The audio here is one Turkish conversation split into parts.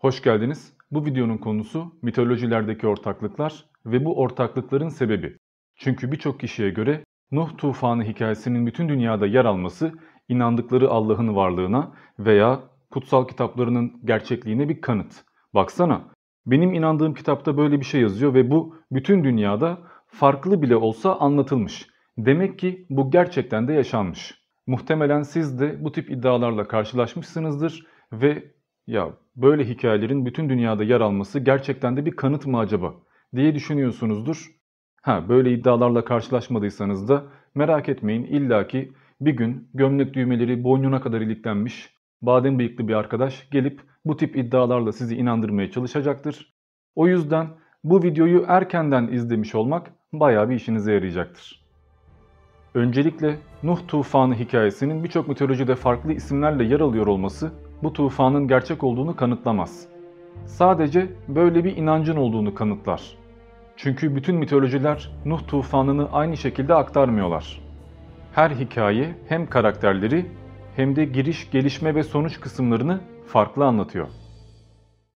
Hoş geldiniz. Bu videonun konusu mitolojilerdeki ortaklıklar ve bu ortaklıkların sebebi. Çünkü birçok kişiye göre Nuh tufanı hikayesinin bütün dünyada yer alması inandıkları Allah'ın varlığına veya kutsal kitaplarının gerçekliğine bir kanıt. Baksana, benim inandığım kitapta böyle bir şey yazıyor ve bu bütün dünyada farklı bile olsa anlatılmış. Demek ki bu gerçekten de yaşanmış. Muhtemelen siz de bu tip iddialarla karşılaşmışsınızdır ve ya böyle hikayelerin bütün dünyada yer alması gerçekten de bir kanıt mı acaba diye düşünüyorsunuzdur. Ha böyle iddialarla karşılaşmadıysanız da merak etmeyin illaki bir gün gömlek düğmeleri boynuna kadar iliklenmiş badem bıyıklı bir arkadaş gelip bu tip iddialarla sizi inandırmaya çalışacaktır. O yüzden bu videoyu erkenden izlemiş olmak bayağı bir işinize yarayacaktır. Öncelikle Nuh tufanı hikayesinin birçok mitolojide farklı isimlerle yer alıyor olması bu tufanın gerçek olduğunu kanıtlamaz. Sadece böyle bir inancın olduğunu kanıtlar. Çünkü bütün mitolojiler Nuh tufanını aynı şekilde aktarmıyorlar. Her hikaye hem karakterleri hem de giriş, gelişme ve sonuç kısımlarını farklı anlatıyor.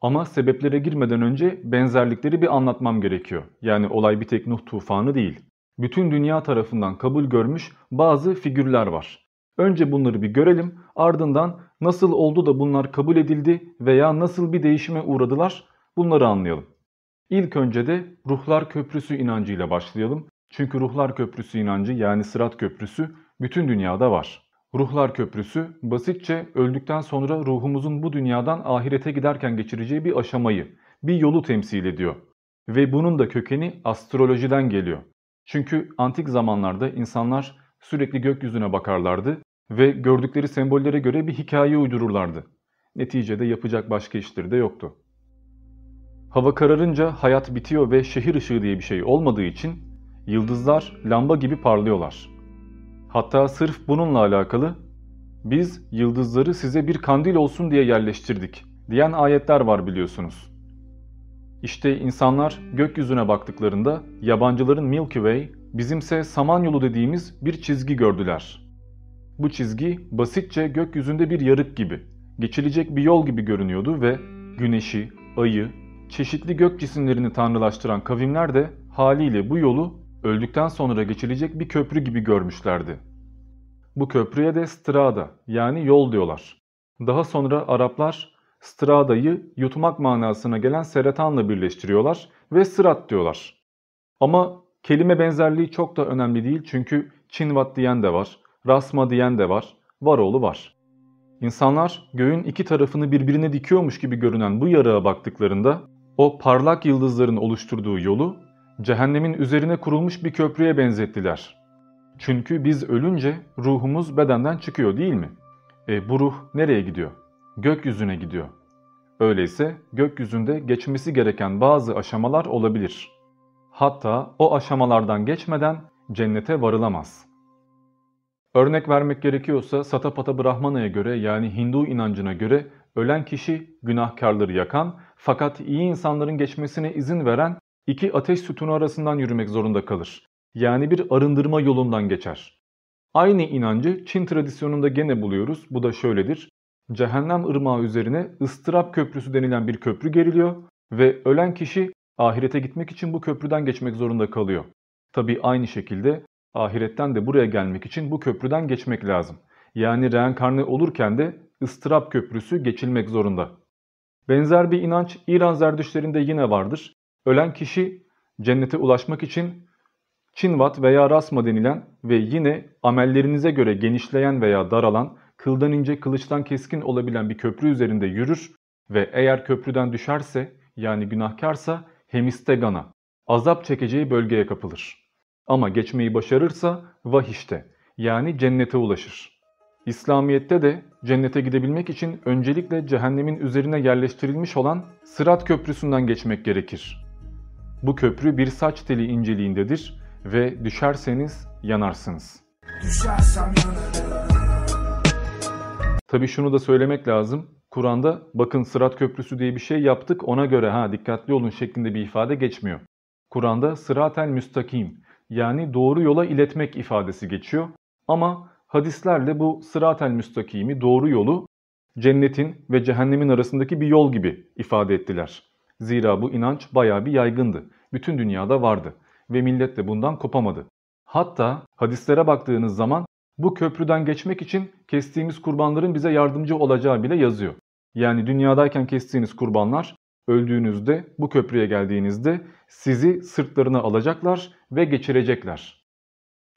Ama sebeplere girmeden önce benzerlikleri bir anlatmam gerekiyor. Yani olay bir tek Nuh tufanı değil. Bütün dünya tarafından kabul görmüş bazı figürler var. Önce bunları bir görelim, ardından nasıl oldu da bunlar kabul edildi veya nasıl bir değişime uğradılar bunları anlayalım. İlk önce de Ruhlar Köprüsü inancıyla başlayalım. Çünkü Ruhlar Köprüsü inancı yani Sırat Köprüsü bütün dünyada var. Ruhlar Köprüsü basitçe öldükten sonra ruhumuzun bu dünyadan ahirete giderken geçireceği bir aşamayı, bir yolu temsil ediyor. Ve bunun da kökeni astrolojiden geliyor. Çünkü antik zamanlarda insanlar sürekli gökyüzüne bakarlardı ve gördükleri sembollere göre bir hikaye uydururlardı. Neticede yapacak başka işleri de yoktu. Hava kararınca hayat bitiyor ve şehir ışığı diye bir şey olmadığı için yıldızlar lamba gibi parlıyorlar. Hatta sırf bununla alakalı biz yıldızları size bir kandil olsun diye yerleştirdik diyen ayetler var biliyorsunuz. İşte insanlar gökyüzüne baktıklarında yabancıların Milky Way, bizimse Samanyolu dediğimiz bir çizgi gördüler. Bu çizgi basitçe gökyüzünde bir yarık gibi, geçilecek bir yol gibi görünüyordu ve güneşi, ayı, çeşitli gök cisimlerini tanrılaştıran kavimler de haliyle bu yolu öldükten sonra geçilecek bir köprü gibi görmüşlerdi. Bu köprüye de strada yani yol diyorlar. Daha sonra Araplar stradayı yutmak manasına gelen seretanla birleştiriyorlar ve sırat diyorlar. Ama kelime benzerliği çok da önemli değil çünkü Çinvat diyen de var, Rasma diyen de var, Varoğlu var. İnsanlar göğün iki tarafını birbirine dikiyormuş gibi görünen bu yarığa baktıklarında o parlak yıldızların oluşturduğu yolu cehennemin üzerine kurulmuş bir köprüye benzettiler. Çünkü biz ölünce ruhumuz bedenden çıkıyor değil mi? E bu ruh nereye gidiyor? Gökyüzüne gidiyor. Öyleyse gökyüzünde geçmesi gereken bazı aşamalar olabilir. Hatta o aşamalardan geçmeden cennete varılamaz. Örnek vermek gerekiyorsa Satapata Brahmana'ya göre yani Hindu inancına göre ölen kişi günahkarları yakan fakat iyi insanların geçmesine izin veren iki ateş sütunu arasından yürümek zorunda kalır. Yani bir arındırma yolundan geçer. Aynı inancı Çin tradisyonunda gene buluyoruz. Bu da şöyledir. Cehennem ırmağı üzerine ıstırap köprüsü denilen bir köprü geriliyor ve ölen kişi ahirete gitmek için bu köprüden geçmek zorunda kalıyor. Tabi aynı şekilde ahiretten de buraya gelmek için bu köprüden geçmek lazım. Yani reenkarne olurken de ıstırap köprüsü geçilmek zorunda. Benzer bir inanç İran zerdüşlerinde yine vardır. Ölen kişi cennete ulaşmak için Çinvat veya Rasma denilen ve yine amellerinize göre genişleyen veya daralan, kıldan ince kılıçtan keskin olabilen bir köprü üzerinde yürür ve eğer köprüden düşerse yani günahkarsa hemistegana, azap çekeceği bölgeye kapılır. Ama geçmeyi başarırsa vahişte yani cennete ulaşır. İslamiyet'te de cennete gidebilmek için öncelikle cehennemin üzerine yerleştirilmiş olan Sırat Köprüsü'nden geçmek gerekir. Bu köprü bir saç teli inceliğindedir ve düşerseniz yanarsınız. Düşersem Tabi şunu da söylemek lazım. Kur'an'da bakın Sırat Köprüsü diye bir şey yaptık ona göre ha dikkatli olun şeklinde bir ifade geçmiyor. Kur'an'da sıratel müstakim yani doğru yola iletmek ifadesi geçiyor. Ama hadislerle bu sıratel müstakimi doğru yolu cennetin ve cehennemin arasındaki bir yol gibi ifade ettiler. Zira bu inanç bayağı bir yaygındı. Bütün dünyada vardı ve millet de bundan kopamadı. Hatta hadislere baktığınız zaman bu köprüden geçmek için kestiğimiz kurbanların bize yardımcı olacağı bile yazıyor. Yani dünyadayken kestiğiniz kurbanlar öldüğünüzde bu köprüye geldiğinizde sizi sırtlarına alacaklar ve geçirecekler.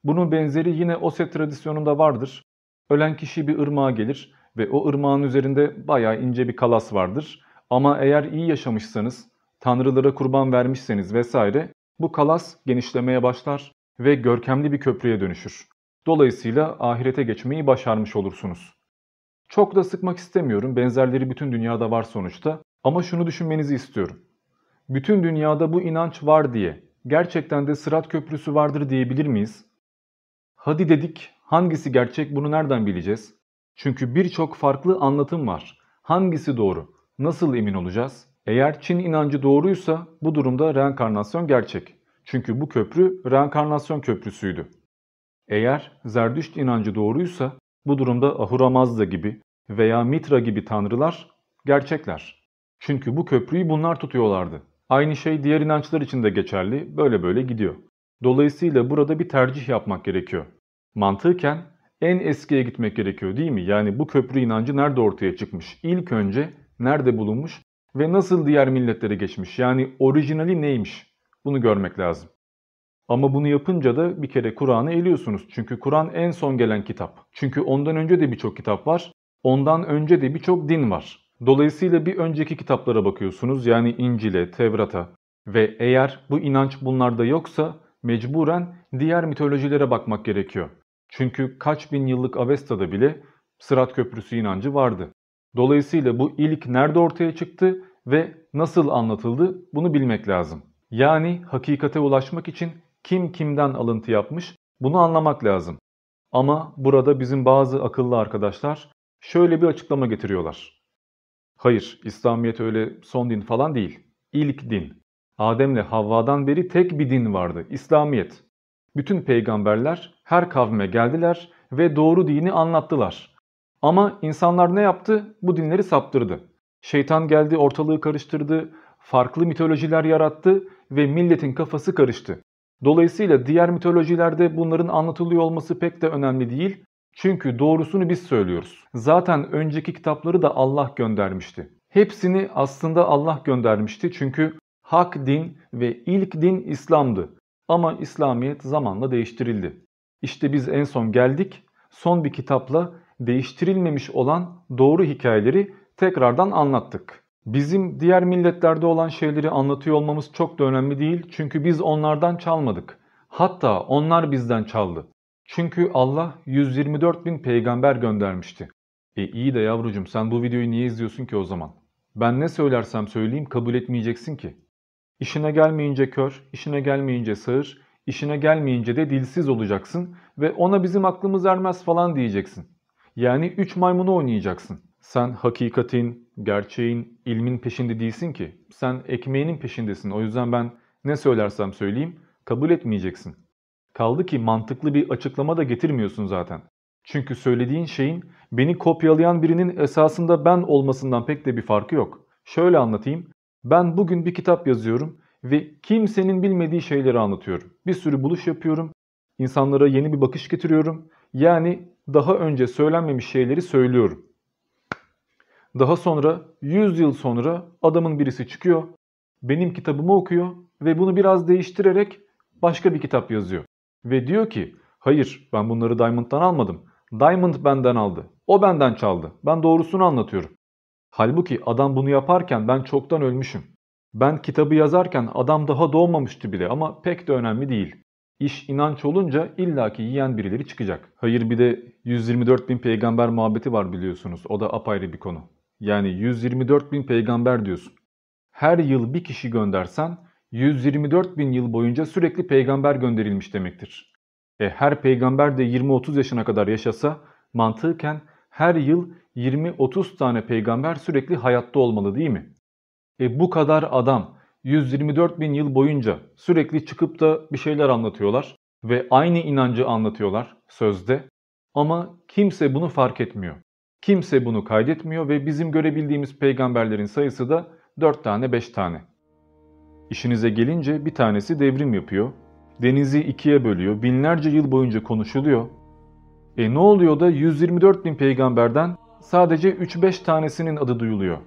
Bunun benzeri yine Oset tradisyonunda vardır. Ölen kişi bir ırmağa gelir ve o ırmağın üzerinde bayağı ince bir kalas vardır. Ama eğer iyi yaşamışsanız, tanrılara kurban vermişseniz vesaire bu kalas genişlemeye başlar ve görkemli bir köprüye dönüşür. Dolayısıyla ahirete geçmeyi başarmış olursunuz. Çok da sıkmak istemiyorum. Benzerleri bütün dünyada var sonuçta. Ama şunu düşünmenizi istiyorum. Bütün dünyada bu inanç var diye gerçekten de Sırat Köprüsü vardır diyebilir miyiz? Hadi dedik hangisi gerçek bunu nereden bileceğiz? Çünkü birçok farklı anlatım var. Hangisi doğru? Nasıl emin olacağız? Eğer Çin inancı doğruysa bu durumda reenkarnasyon gerçek. Çünkü bu köprü reenkarnasyon köprüsüydü. Eğer Zerdüşt inancı doğruysa bu durumda Ahura Mazda gibi veya Mitra gibi tanrılar gerçekler. Çünkü bu köprüyü bunlar tutuyorlardı. Aynı şey diğer inançlar için de geçerli, böyle böyle gidiyor. Dolayısıyla burada bir tercih yapmak gerekiyor. Mantıken en eskiye gitmek gerekiyor değil mi? Yani bu köprü inancı nerede ortaya çıkmış? İlk önce nerede bulunmuş ve nasıl diğer milletlere geçmiş? Yani orijinali neymiş? Bunu görmek lazım. Ama bunu yapınca da bir kere Kur'an'ı eliyorsunuz. Çünkü Kur'an en son gelen kitap. Çünkü ondan önce de birçok kitap var. Ondan önce de birçok din var. Dolayısıyla bir önceki kitaplara bakıyorsunuz. Yani İncil'e, Tevrat'a ve eğer bu inanç bunlarda yoksa mecburen diğer mitolojilere bakmak gerekiyor. Çünkü kaç bin yıllık Avesta'da bile Sırat Köprüsü inancı vardı. Dolayısıyla bu ilk nerede ortaya çıktı ve nasıl anlatıldı bunu bilmek lazım. Yani hakikate ulaşmak için kim kimden alıntı yapmış bunu anlamak lazım. Ama burada bizim bazı akıllı arkadaşlar şöyle bir açıklama getiriyorlar. Hayır, İslamiyet öyle son din falan değil. İlk din. Adem'le Havva'dan beri tek bir din vardı, İslamiyet. Bütün peygamberler her kavme geldiler ve doğru dini anlattılar. Ama insanlar ne yaptı? Bu dinleri saptırdı. Şeytan geldi, ortalığı karıştırdı, farklı mitolojiler yarattı ve milletin kafası karıştı. Dolayısıyla diğer mitolojilerde bunların anlatılıyor olması pek de önemli değil. Çünkü doğrusunu biz söylüyoruz. Zaten önceki kitapları da Allah göndermişti. Hepsini aslında Allah göndermişti çünkü hak din ve ilk din İslam'dı. Ama İslamiyet zamanla değiştirildi. İşte biz en son geldik, son bir kitapla değiştirilmemiş olan doğru hikayeleri tekrardan anlattık. Bizim diğer milletlerde olan şeyleri anlatıyor olmamız çok da önemli değil çünkü biz onlardan çalmadık. Hatta onlar bizden çaldı. Çünkü Allah 124 bin peygamber göndermişti. E iyi de yavrucum sen bu videoyu niye izliyorsun ki o zaman? Ben ne söylersem söyleyeyim kabul etmeyeceksin ki. İşine gelmeyince kör, işine gelmeyince sağır, işine gelmeyince de dilsiz olacaksın ve ona bizim aklımız ermez falan diyeceksin. Yani üç maymunu oynayacaksın. Sen hakikatin, gerçeğin, ilmin peşinde değilsin ki. Sen ekmeğinin peşindesin. O yüzden ben ne söylersem söyleyeyim kabul etmeyeceksin. Kaldı ki mantıklı bir açıklama da getirmiyorsun zaten. Çünkü söylediğin şeyin beni kopyalayan birinin esasında ben olmasından pek de bir farkı yok. Şöyle anlatayım. Ben bugün bir kitap yazıyorum ve kimsenin bilmediği şeyleri anlatıyorum. Bir sürü buluş yapıyorum. İnsanlara yeni bir bakış getiriyorum. Yani daha önce söylenmemiş şeyleri söylüyorum. Daha sonra 100 yıl sonra adamın birisi çıkıyor, benim kitabımı okuyor ve bunu biraz değiştirerek başka bir kitap yazıyor. Ve diyor ki hayır ben bunları Diamond'dan almadım. Diamond benden aldı. O benden çaldı. Ben doğrusunu anlatıyorum. Halbuki adam bunu yaparken ben çoktan ölmüşüm. Ben kitabı yazarken adam daha doğmamıştı bile ama pek de önemli değil. İş inanç olunca illaki yiyen birileri çıkacak. Hayır bir de 124 bin peygamber muhabbeti var biliyorsunuz. O da apayrı bir konu. Yani 124 bin peygamber diyorsun. Her yıl bir kişi göndersen 124 bin yıl boyunca sürekli peygamber gönderilmiş demektir. E her peygamber de 20-30 yaşına kadar yaşasa mantıken her yıl 20-30 tane peygamber sürekli hayatta olmalı değil mi? E bu kadar adam 124 bin yıl boyunca sürekli çıkıp da bir şeyler anlatıyorlar ve aynı inancı anlatıyorlar sözde ama kimse bunu fark etmiyor. Kimse bunu kaydetmiyor ve bizim görebildiğimiz peygamberlerin sayısı da 4 tane 5 tane. İşinize gelince bir tanesi devrim yapıyor. Denizi ikiye bölüyor. Binlerce yıl boyunca konuşuluyor. E ne oluyor da 124 bin peygamberden sadece 3-5 tanesinin adı duyuluyor.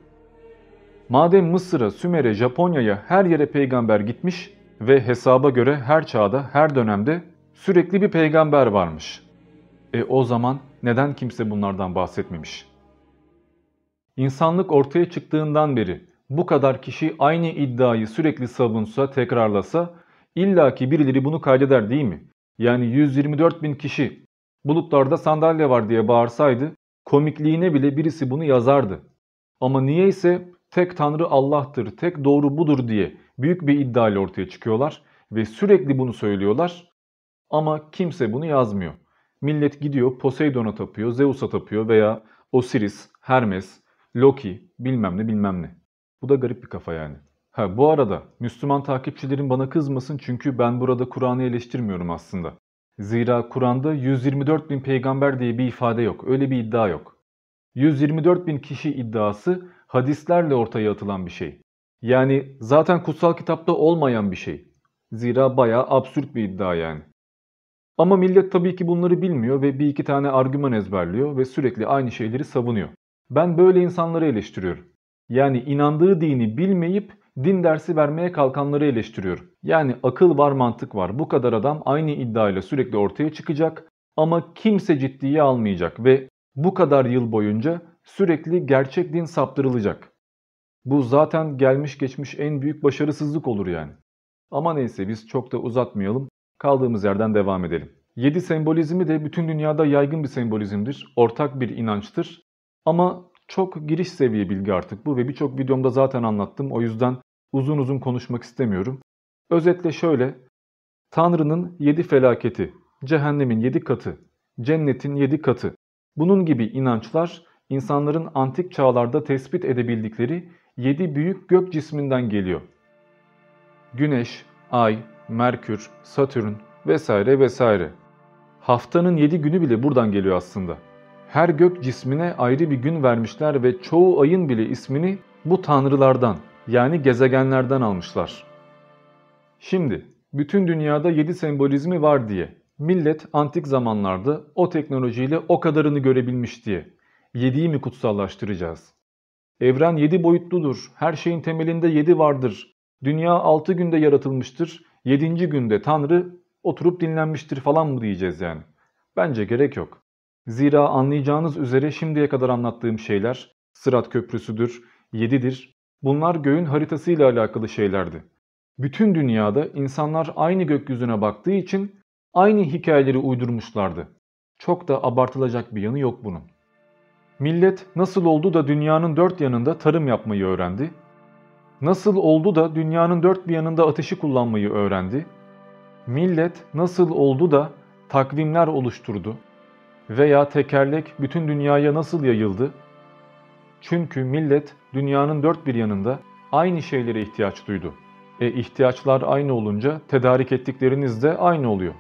Madem Mısır'a, Sümer'e, Japonya'ya her yere peygamber gitmiş ve hesaba göre her çağda, her dönemde sürekli bir peygamber varmış. E o zaman neden kimse bunlardan bahsetmemiş? İnsanlık ortaya çıktığından beri bu kadar kişi aynı iddiayı sürekli savunsa, tekrarlasa illaki birileri bunu kaydeder değil mi? Yani 124 bin kişi bulutlarda sandalye var diye bağırsaydı komikliğine bile birisi bunu yazardı. Ama niyeyse tek tanrı Allah'tır, tek doğru budur diye büyük bir iddiayla ortaya çıkıyorlar ve sürekli bunu söylüyorlar ama kimse bunu yazmıyor. Millet gidiyor Poseidon'a tapıyor, Zeus'a tapıyor veya Osiris, Hermes, Loki bilmem ne bilmem ne. Bu da garip bir kafa yani. Ha bu arada Müslüman takipçilerim bana kızmasın çünkü ben burada Kur'an'ı eleştirmiyorum aslında. Zira Kur'an'da 124 bin peygamber diye bir ifade yok. Öyle bir iddia yok. 124 bin kişi iddiası hadislerle ortaya atılan bir şey. Yani zaten kutsal kitapta olmayan bir şey. Zira bayağı absürt bir iddia yani. Ama millet tabii ki bunları bilmiyor ve bir iki tane argüman ezberliyor ve sürekli aynı şeyleri savunuyor. Ben böyle insanları eleştiriyorum. Yani inandığı dini bilmeyip din dersi vermeye kalkanları eleştiriyorum. Yani akıl var mantık var. Bu kadar adam aynı iddiayla sürekli ortaya çıkacak ama kimse ciddiye almayacak ve bu kadar yıl boyunca sürekli gerçek din saptırılacak. Bu zaten gelmiş geçmiş en büyük başarısızlık olur yani. Ama neyse biz çok da uzatmayalım. Kaldığımız yerden devam edelim. 7 sembolizmi de bütün dünyada yaygın bir sembolizmdir. Ortak bir inançtır. Ama çok giriş seviye bilgi artık bu ve birçok videomda zaten anlattım. O yüzden uzun uzun konuşmak istemiyorum. Özetle şöyle. Tanrı'nın 7 felaketi, cehennemin 7 katı, cennetin 7 katı. Bunun gibi inançlar insanların antik çağlarda tespit edebildikleri 7 büyük gök cisminden geliyor. Güneş, Ay, Merkür, Satürn vesaire vesaire. Haftanın 7 günü bile buradan geliyor aslında. Her gök cismine ayrı bir gün vermişler ve çoğu ayın bile ismini bu tanrılardan yani gezegenlerden almışlar. Şimdi bütün dünyada 7 sembolizmi var diye millet antik zamanlarda o teknolojiyle o kadarını görebilmiş diye 7'yi mi kutsallaştıracağız? Evren 7 boyutludur. Her şeyin temelinde 7 vardır. Dünya 6 günde yaratılmıştır. 7. günde Tanrı oturup dinlenmiştir falan mı diyeceğiz yani? Bence gerek yok. Zira anlayacağınız üzere şimdiye kadar anlattığım şeyler Sırat Köprüsü'dür, 7'dir. Bunlar göğün haritasıyla alakalı şeylerdi. Bütün dünyada insanlar aynı gökyüzüne baktığı için aynı hikayeleri uydurmuşlardı. Çok da abartılacak bir yanı yok bunun. Millet nasıl oldu da dünyanın dört yanında tarım yapmayı öğrendi? Nasıl oldu da dünyanın dört bir yanında ateşi kullanmayı öğrendi? Millet nasıl oldu da takvimler oluşturdu? Veya tekerlek bütün dünyaya nasıl yayıldı? Çünkü millet dünyanın dört bir yanında aynı şeylere ihtiyaç duydu. E ihtiyaçlar aynı olunca tedarik ettikleriniz de aynı oluyor.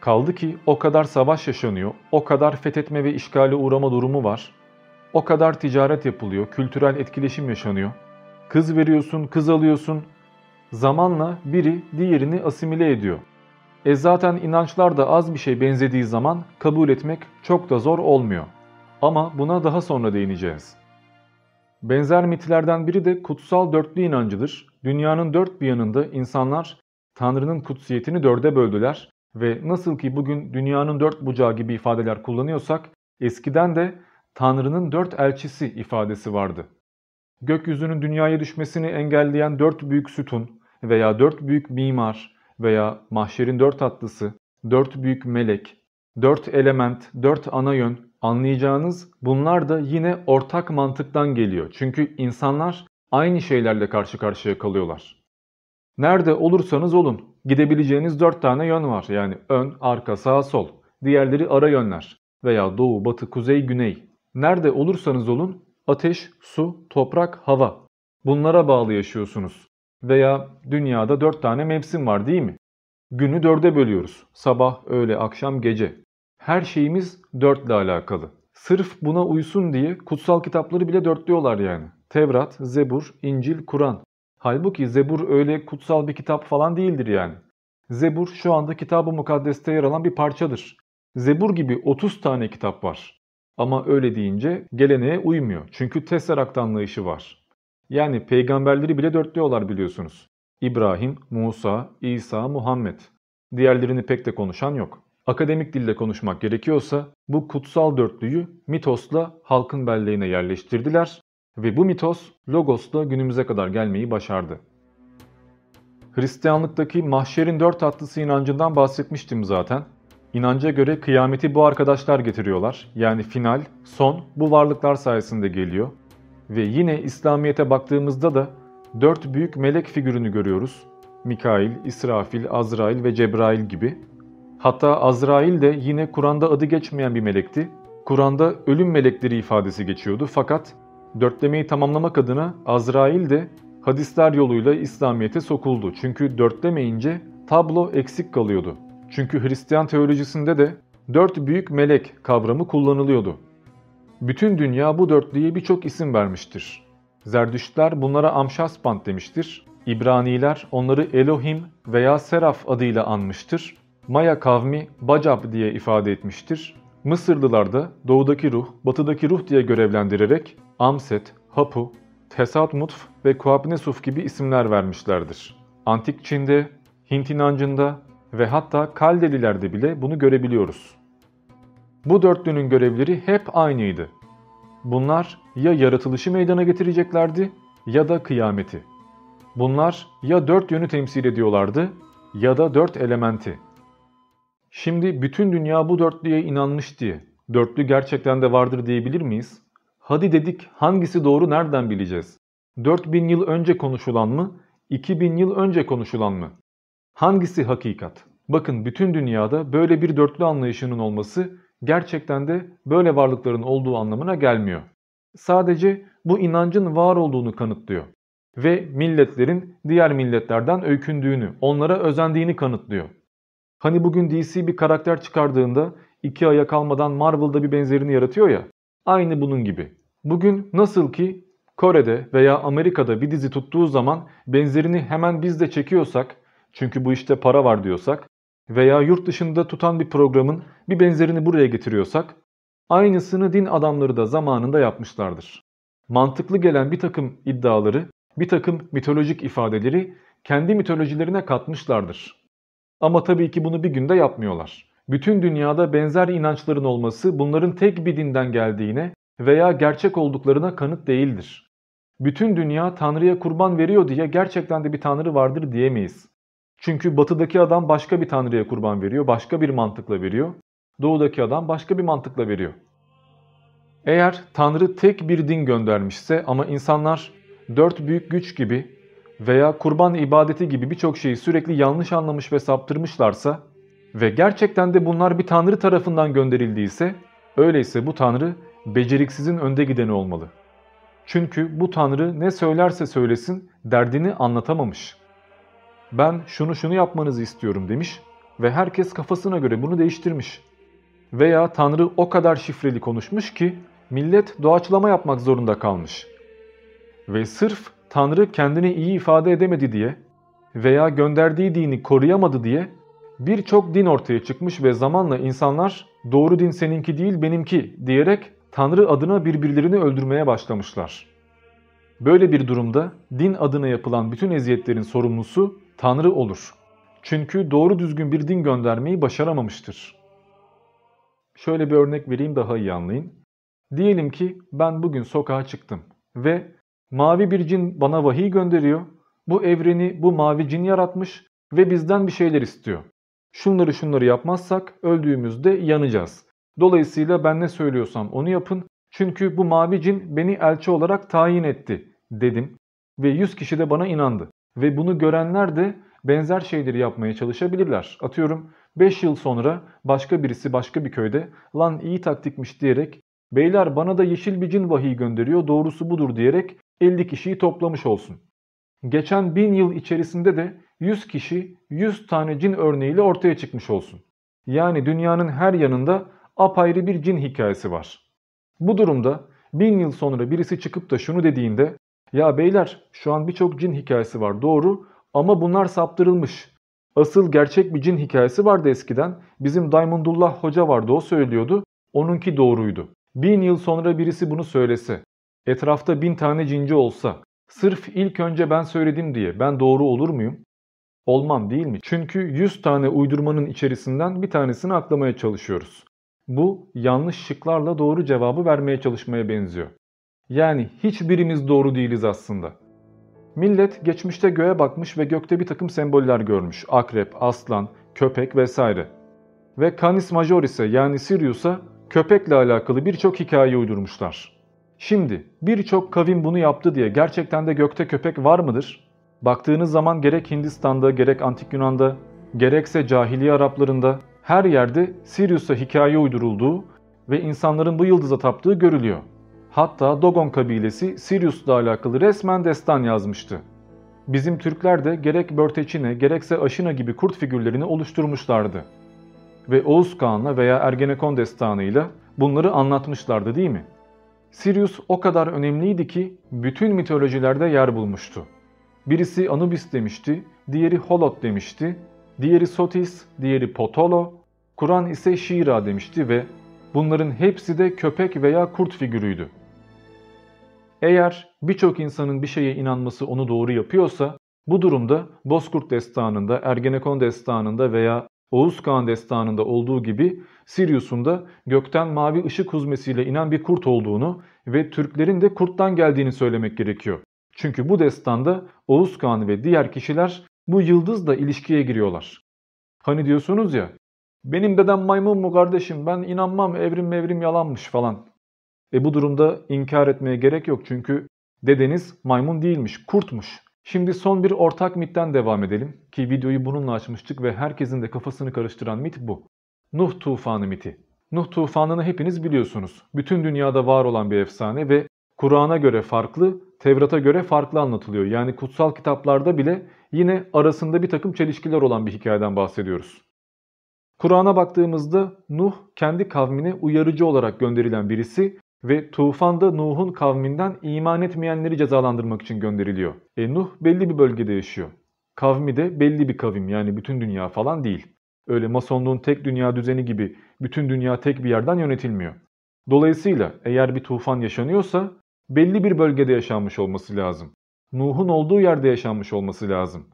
Kaldı ki o kadar savaş yaşanıyor, o kadar fethetme ve işgale uğrama durumu var. O kadar ticaret yapılıyor, kültürel etkileşim yaşanıyor. Kız veriyorsun, kız alıyorsun. Zamanla biri diğerini asimile ediyor. E zaten inançlar da az bir şey benzediği zaman kabul etmek çok da zor olmuyor. Ama buna daha sonra değineceğiz. Benzer mitlerden biri de kutsal dörtlü inancıdır. Dünyanın dört bir yanında insanlar Tanrı'nın kutsiyetini dörde böldüler ve nasıl ki bugün dünyanın dört bucağı gibi ifadeler kullanıyorsak eskiden de Tanrı'nın dört elçisi ifadesi vardı. Gökyüzünün dünyaya düşmesini engelleyen dört büyük sütun veya dört büyük mimar veya mahşerin dört atlısı, dört büyük melek, dört element, dört ana yön anlayacağınız bunlar da yine ortak mantıktan geliyor. Çünkü insanlar aynı şeylerle karşı karşıya kalıyorlar. Nerede olursanız olun gidebileceğiniz dört tane yön var. Yani ön, arka, sağ, sol. Diğerleri ara yönler veya doğu, batı, kuzey, güney. Nerede olursanız olun ateş, su, toprak, hava. Bunlara bağlı yaşıyorsunuz. Veya dünyada dört tane mevsim var değil mi? Günü dörde bölüyoruz. Sabah, öğle, akşam, gece. Her şeyimiz dörtle alakalı. Sırf buna uysun diye kutsal kitapları bile dörtlüyorlar yani. Tevrat, Zebur, İncil, Kur'an. Halbuki Zebur öyle kutsal bir kitap falan değildir yani. Zebur şu anda Kitab-ı Mukaddes'te yer alan bir parçadır. Zebur gibi 30 tane kitap var. Ama öyle deyince geleneğe uymuyor. Çünkü Tesserat anlayışı var. Yani peygamberleri bile dörtlüyorlar biliyorsunuz. İbrahim, Musa, İsa, Muhammed. Diğerlerini pek de konuşan yok. Akademik dille konuşmak gerekiyorsa bu kutsal dörtlüyü mitosla halkın belleğine yerleştirdiler ve bu mitos logosla günümüze kadar gelmeyi başardı. Hristiyanlıktaki mahşerin dört atlısı inancından bahsetmiştim zaten. İnanca göre kıyameti bu arkadaşlar getiriyorlar. Yani final, son bu varlıklar sayesinde geliyor. Ve yine İslamiyet'e baktığımızda da dört büyük melek figürünü görüyoruz. Mikail, İsrafil, Azrail ve Cebrail gibi. Hatta Azrail de yine Kur'an'da adı geçmeyen bir melekti. Kur'an'da ölüm melekleri ifadesi geçiyordu fakat dörtlemeyi tamamlamak adına Azrail de hadisler yoluyla İslamiyet'e sokuldu. Çünkü dörtlemeyince tablo eksik kalıyordu. Çünkü Hristiyan teolojisinde de dört büyük melek kavramı kullanılıyordu. Bütün dünya bu dörtlüye birçok isim vermiştir. Zerdüştler bunlara Amşaspant demiştir. İbraniler onları Elohim veya Seraf adıyla anmıştır. Maya kavmi Bacab diye ifade etmiştir. Mısırlılar da doğudaki ruh, batıdaki ruh diye görevlendirerek Amset, Hapu, Tesatmutf ve Kuabnesuf gibi isimler vermişlerdir. Antik Çin'de, Hint inancında ve hatta Kaldelilerde bile bunu görebiliyoruz. Bu dörtlünün görevleri hep aynıydı. Bunlar ya yaratılışı meydana getireceklerdi ya da kıyameti. Bunlar ya dört yönü temsil ediyorlardı ya da dört elementi. Şimdi bütün dünya bu dörtlüye inanmış diye dörtlü gerçekten de vardır diyebilir miyiz? Hadi dedik hangisi doğru nereden bileceğiz? 4000 yıl önce konuşulan mı? 2000 yıl önce konuşulan mı? Hangisi hakikat? Bakın bütün dünyada böyle bir dörtlü anlayışının olması gerçekten de böyle varlıkların olduğu anlamına gelmiyor. Sadece bu inancın var olduğunu kanıtlıyor ve milletlerin diğer milletlerden öykündüğünü, onlara özendiğini kanıtlıyor. Hani bugün DC bir karakter çıkardığında iki aya kalmadan Marvel'da bir benzerini yaratıyor ya. Aynı bunun gibi. Bugün nasıl ki Kore'de veya Amerika'da bir dizi tuttuğu zaman benzerini hemen biz de çekiyorsak çünkü bu işte para var diyorsak veya yurt dışında tutan bir programın bir benzerini buraya getiriyorsak aynısını din adamları da zamanında yapmışlardır. Mantıklı gelen bir takım iddiaları, bir takım mitolojik ifadeleri kendi mitolojilerine katmışlardır. Ama tabii ki bunu bir günde yapmıyorlar. Bütün dünyada benzer inançların olması bunların tek bir dinden geldiğine veya gerçek olduklarına kanıt değildir. Bütün dünya Tanrı'ya kurban veriyor diye gerçekten de bir Tanrı vardır diyemeyiz. Çünkü batıdaki adam başka bir Tanrı'ya kurban veriyor, başka bir mantıkla veriyor. Doğudaki adam başka bir mantıkla veriyor. Eğer Tanrı tek bir din göndermişse ama insanlar dört büyük güç gibi veya kurban ibadeti gibi birçok şeyi sürekli yanlış anlamış ve saptırmışlarsa ve gerçekten de bunlar bir tanrı tarafından gönderildiyse öyleyse bu tanrı beceriksizin önde gideni olmalı. Çünkü bu tanrı ne söylerse söylesin derdini anlatamamış. Ben şunu şunu yapmanızı istiyorum demiş ve herkes kafasına göre bunu değiştirmiş. Veya tanrı o kadar şifreli konuşmuş ki millet doğaçlama yapmak zorunda kalmış. Ve sırf Tanrı kendini iyi ifade edemedi diye veya gönderdiği dini koruyamadı diye birçok din ortaya çıkmış ve zamanla insanlar doğru din seninki değil benimki diyerek Tanrı adına birbirlerini öldürmeye başlamışlar. Böyle bir durumda din adına yapılan bütün eziyetlerin sorumlusu Tanrı olur. Çünkü doğru düzgün bir din göndermeyi başaramamıştır. Şöyle bir örnek vereyim daha iyi anlayın. Diyelim ki ben bugün sokağa çıktım ve Mavi bir cin bana vahiy gönderiyor. Bu evreni bu mavi cin yaratmış ve bizden bir şeyler istiyor. Şunları şunları yapmazsak öldüğümüzde yanacağız. Dolayısıyla ben ne söylüyorsam onu yapın. Çünkü bu mavi cin beni elçi olarak tayin etti dedim. Ve 100 kişi de bana inandı. Ve bunu görenler de benzer şeyleri yapmaya çalışabilirler. Atıyorum 5 yıl sonra başka birisi başka bir köyde lan iyi taktikmiş diyerek beyler bana da yeşil bir cin vahiy gönderiyor doğrusu budur diyerek 50 kişiyi toplamış olsun. Geçen 1000 yıl içerisinde de 100 kişi 100 tane cin örneğiyle ortaya çıkmış olsun. Yani dünyanın her yanında apayrı bir cin hikayesi var. Bu durumda bin yıl sonra birisi çıkıp da şunu dediğinde ya beyler şu an birçok cin hikayesi var doğru ama bunlar saptırılmış. Asıl gerçek bir cin hikayesi vardı eskiden. Bizim Diamondullah Hoca vardı o söylüyordu. Onunki doğruydu. Bin yıl sonra birisi bunu söylese, etrafta bin tane cinci olsa, sırf ilk önce ben söyledim diye ben doğru olur muyum? Olmam değil mi? Çünkü 100 tane uydurmanın içerisinden bir tanesini aklamaya çalışıyoruz. Bu yanlış şıklarla doğru cevabı vermeye çalışmaya benziyor. Yani hiçbirimiz doğru değiliz aslında. Millet geçmişte göğe bakmış ve gökte bir takım semboller görmüş. Akrep, aslan, köpek vesaire. Ve Canis Majoris'e yani Sirius'a köpekle alakalı birçok hikaye uydurmuşlar. Şimdi birçok kavim bunu yaptı diye gerçekten de gökte köpek var mıdır? Baktığınız zaman gerek Hindistan'da gerek Antik Yunan'da gerekse cahiliye Araplarında her yerde Sirius'a hikaye uydurulduğu ve insanların bu yıldıza taptığı görülüyor. Hatta Dogon kabilesi Sirius'la alakalı resmen destan yazmıştı. Bizim Türkler de gerek Börteçine gerekse Aşina gibi kurt figürlerini oluşturmuşlardı. Ve Oğuz Kağan'la veya Ergenekon destanıyla bunları anlatmışlardı değil mi? Sirius o kadar önemliydi ki bütün mitolojilerde yer bulmuştu. Birisi Anubis demişti, diğeri Holot demişti, diğeri Sotis, diğeri Potolo, Kur'an ise Şira demişti ve bunların hepsi de köpek veya kurt figürüydü. Eğer birçok insanın bir şeye inanması onu doğru yapıyorsa bu durumda Bozkurt destanında, Ergenekon destanında veya Oğuz Kağan destanında olduğu gibi Sirius'un da gökten mavi ışık huzmesiyle inen bir kurt olduğunu ve Türklerin de kurttan geldiğini söylemek gerekiyor. Çünkü bu destanda Oğuz Kağan ve diğer kişiler bu yıldızla ilişkiye giriyorlar. Hani diyorsunuz ya benim dedem maymun mu kardeşim ben inanmam evrim mevrim yalanmış falan. E bu durumda inkar etmeye gerek yok çünkü dedeniz maymun değilmiş, kurtmuş. Şimdi son bir ortak mitten devam edelim ki videoyu bununla açmıştık ve herkesin de kafasını karıştıran mit bu. Nuh tufanı miti. Nuh tufanını hepiniz biliyorsunuz. Bütün dünyada var olan bir efsane ve Kur'an'a göre farklı, Tevrat'a göre farklı anlatılıyor. Yani kutsal kitaplarda bile yine arasında bir takım çelişkiler olan bir hikayeden bahsediyoruz. Kur'an'a baktığımızda Nuh kendi kavmine uyarıcı olarak gönderilen birisi ve tufan da Nuh'un kavminden iman etmeyenleri cezalandırmak için gönderiliyor. E Nuh belli bir bölgede yaşıyor. Kavmi de belli bir kavim yani bütün dünya falan değil. Öyle masonluğun tek dünya düzeni gibi bütün dünya tek bir yerden yönetilmiyor. Dolayısıyla eğer bir tufan yaşanıyorsa belli bir bölgede yaşanmış olması lazım. Nuh'un olduğu yerde yaşanmış olması lazım.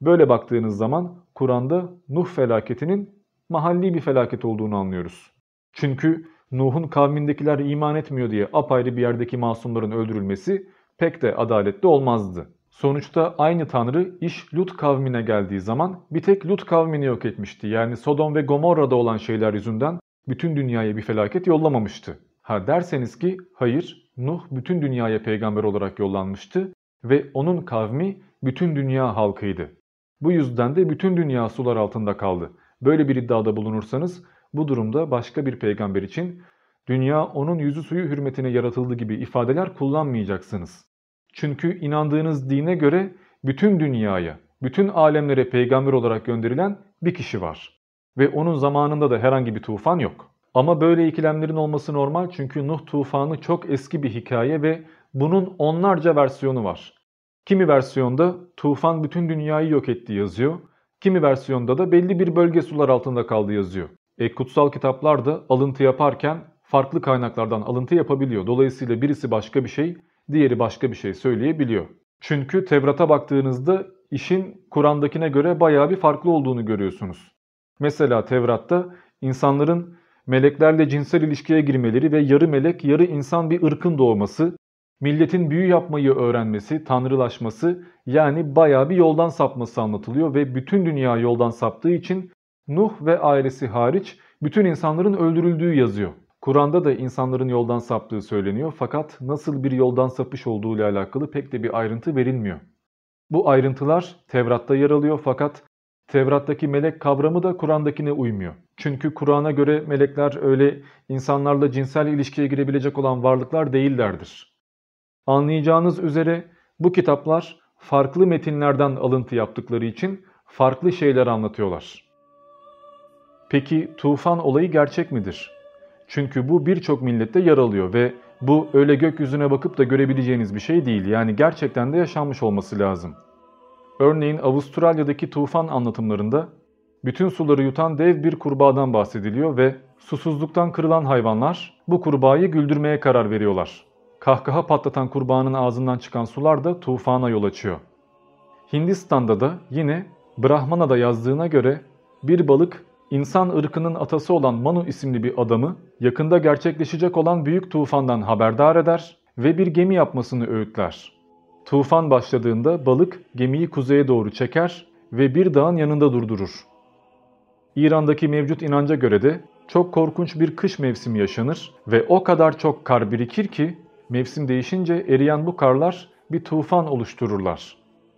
Böyle baktığınız zaman Kur'an'da Nuh felaketinin mahalli bir felaket olduğunu anlıyoruz. Çünkü Nuh'un kavmindekiler iman etmiyor diye apayrı bir yerdeki masumların öldürülmesi pek de adaletli olmazdı. Sonuçta aynı tanrı iş Lut kavmine geldiği zaman bir tek Lut kavmini yok etmişti. Yani Sodom ve Gomorra'da olan şeyler yüzünden bütün dünyaya bir felaket yollamamıştı. Ha derseniz ki hayır Nuh bütün dünyaya peygamber olarak yollanmıştı ve onun kavmi bütün dünya halkıydı. Bu yüzden de bütün dünya sular altında kaldı. Böyle bir iddiada bulunursanız bu durumda başka bir peygamber için dünya onun yüzü suyu hürmetine yaratıldı gibi ifadeler kullanmayacaksınız. Çünkü inandığınız dine göre bütün dünyaya, bütün alemlere peygamber olarak gönderilen bir kişi var. Ve onun zamanında da herhangi bir tufan yok. Ama böyle ikilemlerin olması normal çünkü Nuh tufanı çok eski bir hikaye ve bunun onlarca versiyonu var. Kimi versiyonda tufan bütün dünyayı yok etti yazıyor. Kimi versiyonda da belli bir bölge sular altında kaldı yazıyor. E, kutsal kitaplar da alıntı yaparken farklı kaynaklardan alıntı yapabiliyor. Dolayısıyla birisi başka bir şey, diğeri başka bir şey söyleyebiliyor. Çünkü Tevrat'a baktığınızda işin Kur'an'dakine göre bayağı bir farklı olduğunu görüyorsunuz. Mesela Tevrat'ta insanların meleklerle cinsel ilişkiye girmeleri ve yarı melek yarı insan bir ırkın doğması, milletin büyü yapmayı öğrenmesi, tanrılaşması yani bayağı bir yoldan sapması anlatılıyor ve bütün dünya yoldan saptığı için Nuh ve ailesi hariç bütün insanların öldürüldüğü yazıyor. Kur'an'da da insanların yoldan saptığı söyleniyor fakat nasıl bir yoldan sapış olduğu ile alakalı pek de bir ayrıntı verilmiyor. Bu ayrıntılar Tevrat'ta yer alıyor fakat Tevrat'taki melek kavramı da Kur'an'dakine uymuyor. Çünkü Kur'an'a göre melekler öyle insanlarla cinsel ilişkiye girebilecek olan varlıklar değillerdir. Anlayacağınız üzere bu kitaplar farklı metinlerden alıntı yaptıkları için farklı şeyler anlatıyorlar. Peki tufan olayı gerçek midir? Çünkü bu birçok millette yer alıyor ve bu öyle gökyüzüne bakıp da görebileceğiniz bir şey değil. Yani gerçekten de yaşanmış olması lazım. Örneğin Avustralya'daki tufan anlatımlarında bütün suları yutan dev bir kurbağadan bahsediliyor ve susuzluktan kırılan hayvanlar bu kurbağayı güldürmeye karar veriyorlar. Kahkaha patlatan kurbağanın ağzından çıkan sular da tufana yol açıyor. Hindistan'da da yine Brahmana'da yazdığına göre bir balık insan ırkının atası olan Manu isimli bir adamı yakında gerçekleşecek olan büyük tufandan haberdar eder ve bir gemi yapmasını öğütler. Tufan başladığında balık gemiyi kuzeye doğru çeker ve bir dağın yanında durdurur. İran'daki mevcut inanca göre de çok korkunç bir kış mevsimi yaşanır ve o kadar çok kar birikir ki mevsim değişince eriyen bu karlar bir tufan oluştururlar.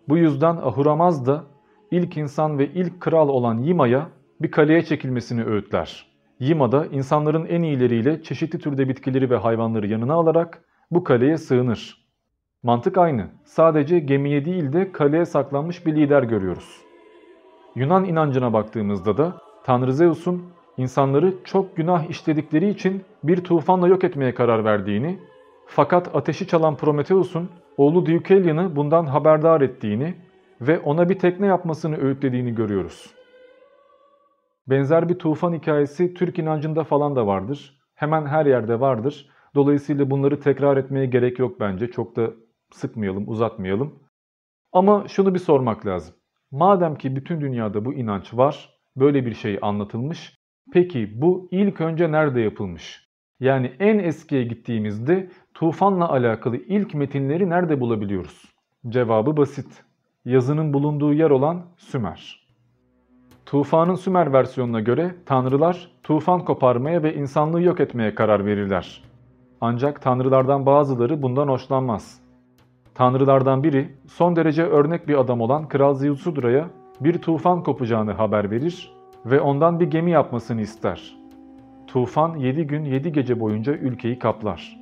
Bu yüzden Ahuramaz da ilk insan ve ilk kral olan Yima'ya bir kaleye çekilmesini öğütler. Yima da insanların en iyileriyle çeşitli türde bitkileri ve hayvanları yanına alarak bu kaleye sığınır. Mantık aynı. Sadece gemiye değil de kaleye saklanmış bir lider görüyoruz. Yunan inancına baktığımızda da Tanrı Zeus'un insanları çok günah işledikleri için bir tufanla yok etmeye karar verdiğini, fakat ateşi çalan Prometheus'un oğlu Deucalion'ı bundan haberdar ettiğini ve ona bir tekne yapmasını öğütlediğini görüyoruz. Benzer bir tufan hikayesi Türk inancında falan da vardır. Hemen her yerde vardır. Dolayısıyla bunları tekrar etmeye gerek yok bence. Çok da sıkmayalım, uzatmayalım. Ama şunu bir sormak lazım. Madem ki bütün dünyada bu inanç var, böyle bir şey anlatılmış. Peki bu ilk önce nerede yapılmış? Yani en eskiye gittiğimizde tufanla alakalı ilk metinleri nerede bulabiliyoruz? Cevabı basit. Yazının bulunduğu yer olan Sümer. Tufanın Sümer versiyonuna göre tanrılar tufan koparmaya ve insanlığı yok etmeye karar verirler. Ancak tanrılardan bazıları bundan hoşlanmaz. Tanrılardan biri son derece örnek bir adam olan Kral Ziusudra'ya bir tufan kopacağını haber verir ve ondan bir gemi yapmasını ister. Tufan 7 gün 7 gece boyunca ülkeyi kaplar.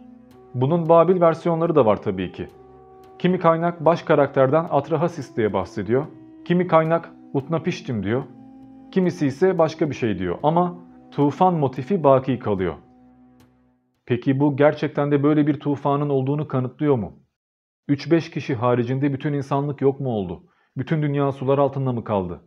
Bunun Babil versiyonları da var tabii ki. Kimi kaynak baş karakterden Atrahasis diye bahsediyor. Kimi kaynak Utnapiştim diyor. Kimisi ise başka bir şey diyor ama tufan motifi baki kalıyor. Peki bu gerçekten de böyle bir tufanın olduğunu kanıtlıyor mu? 3-5 kişi haricinde bütün insanlık yok mu oldu? Bütün dünya sular altında mı kaldı?